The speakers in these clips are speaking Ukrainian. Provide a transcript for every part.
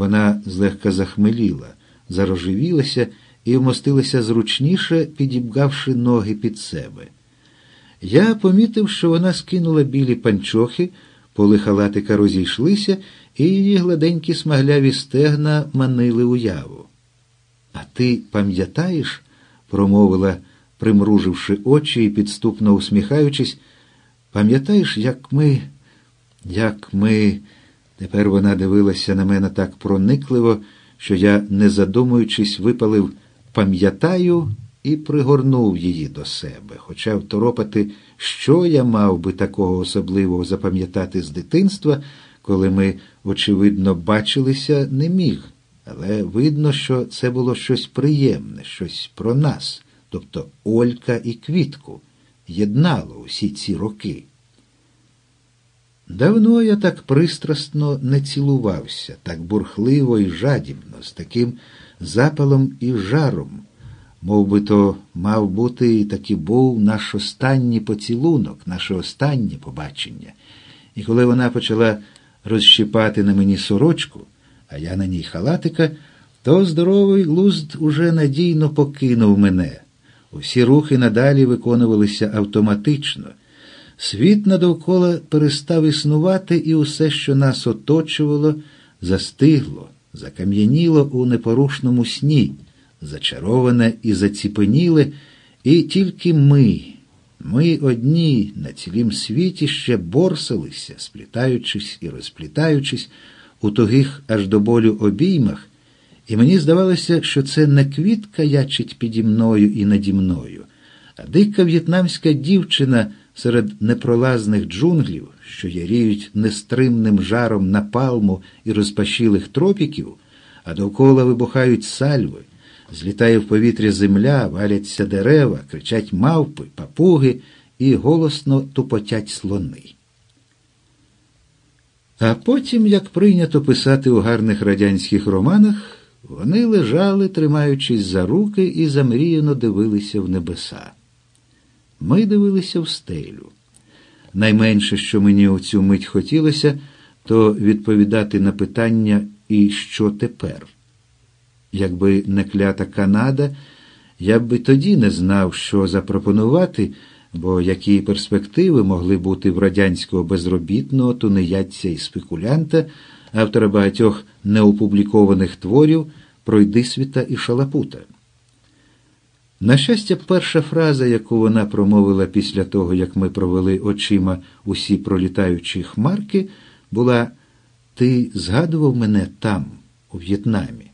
Вона злегка захмеліла, зарожевілася і вмостилася зручніше, підібгавши ноги під себе. Я помітив, що вона скинула білі панчохи, поли халатика розійшлися, і її гладенькі смагляві стегна манили уяву. А ти пам'ятаєш? промовила, примруживши очі і підступно усміхаючись, пам'ятаєш, як ми, як ми. Тепер вона дивилася на мене так проникливо, що я, не задумуючись, випалив пам'ятаю і пригорнув її до себе, хоча второпати, що я мав би такого особливого запам'ятати з дитинства, коли ми, очевидно, бачилися, не міг. Але видно, що це було щось приємне, щось про нас, тобто Олька і Квітку, єднало усі ці роки. Давно я так пристрасно не цілувався, так бурхливо і жадібно, з таким запалом і жаром, Мов би то мав бути і таки був наш останній поцілунок, наше останнє побачення. І коли вона почала розщипати на мені сорочку, а я на ній халатика, то здоровий глузд уже надійно покинув мене. Усі рухи надалі виконувалися автоматично. Світ надовкола перестав існувати, і усе, що нас оточувало, застигло, закам'яніло у непорушному сні, зачароване і заціпеніле, і тільки ми, ми одні на цілім світі ще борсилися, сплітаючись і розплітаючись у тугих аж до болю обіймах, і мені здавалося, що це не квітка ячить піді мною і наді мною, а дика в'єтнамська дівчина серед непролазних джунглів, що яріють нестримним жаром напалму і розпашілих тропіків, а довкола вибухають сальви, злітає в повітря земля, валяться дерева, кричать мавпи, папуги і голосно тупотять слони. А потім, як прийнято писати у гарних радянських романах, вони лежали, тримаючись за руки, і замріяно дивилися в небеса. Ми дивилися в стелю. Найменше, що мені у цю мить хотілося, то відповідати на питання і що тепер. Якби не клята Канада, я б тоді не знав, що запропонувати, бо які перспективи могли бути в радянського безробітного, тунеядця і спекулянта, автора багатьох неопублікованих творів Пройдисвіта і Шалапута. На щастя, перша фраза, яку вона промовила після того, як ми провели очима усі пролітаючі хмарки, була Ти згадував мене там, у В'єтнамі.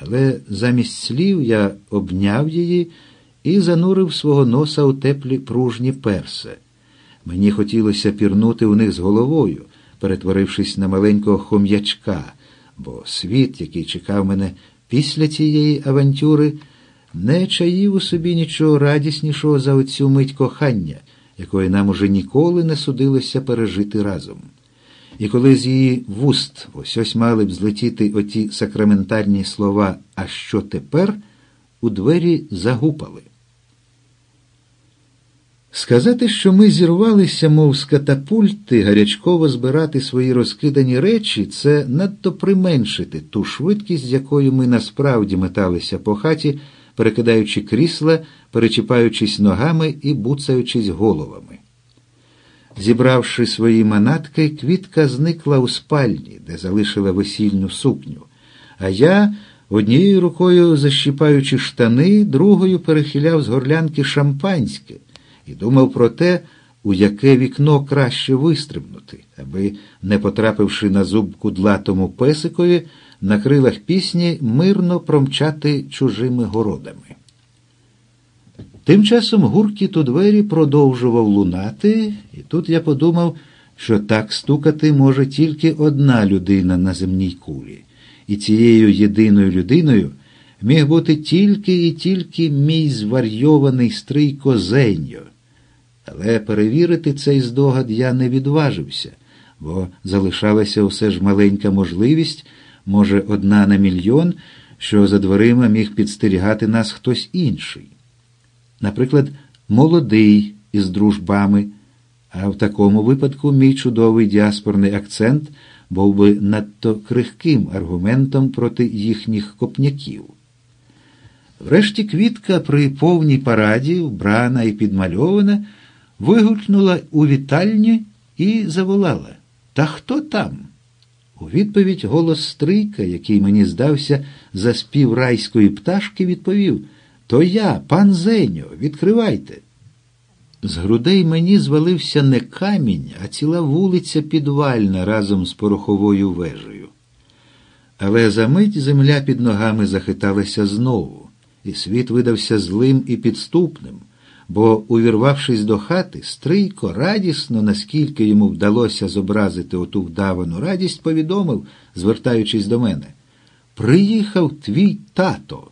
Але замість слів я обняв її і занурив свого носа у теплі пружні перси. Мені хотілося пірнути у них з головою, перетворившись на маленького хом'ячка, бо світ, який чекав мене після цієї авантюри, не чаїв у собі нічого радіснішого за оцю мить кохання, якої нам уже ніколи не судилося пережити разом. І коли з її вуст ось ось мали б злетіти оті сакраментальні слова А що тепер? у двері загупали. Сказати, що ми зірвалися, мов з катапульти, гарячково збирати свої розкидані речі, це надто применшити ту швидкість, з якою ми насправді металися по хаті перекидаючи крісла, перечіпаючись ногами і буцаючись головами. Зібравши свої манатки, квітка зникла у спальні, де залишила весільну сукню, а я, однією рукою защіпаючи штани, другою перехиляв з горлянки шампанське і думав про те, у яке вікно краще вистрибнути, аби, не потрапивши на зуб кудлатому песикові, на крилах пісні мирно промчати чужими городами. Тим часом гуркіт у двері продовжував лунати, і тут я подумав, що так стукати може тільки одна людина на земній кулі, і цією єдиною людиною міг бути тільки і тільки мій зварйований стрий Козеньо. Але перевірити цей здогад я не відважився, бо залишалася все ж маленька можливість може, одна на мільйон, що за дверима міг підстерігати нас хтось інший. Наприклад, молодий із дружбами, а в такому випадку мій чудовий діаспорний акцент був би надто крихким аргументом проти їхніх копняків. Врешті квітка при повній параді, вбрана і підмальована, вигукнула у вітальні і заволала Та хто там? У відповідь голос Стрийка, який мені здався за спів райської пташки, відповів То я, пан Зеньо, відкривайте. З грудей мені звалився не камінь, а ціла вулиця підвальна разом з пороховою вежею. Але за мить земля під ногами захиталася знову, і світ видався злим і підступним, бо, увірвавшись до хати, Стрийко радісно, наскільки йому вдалося зобразити оту вдавану радість, повідомив, звертаючись до мене Приїхав твій тато.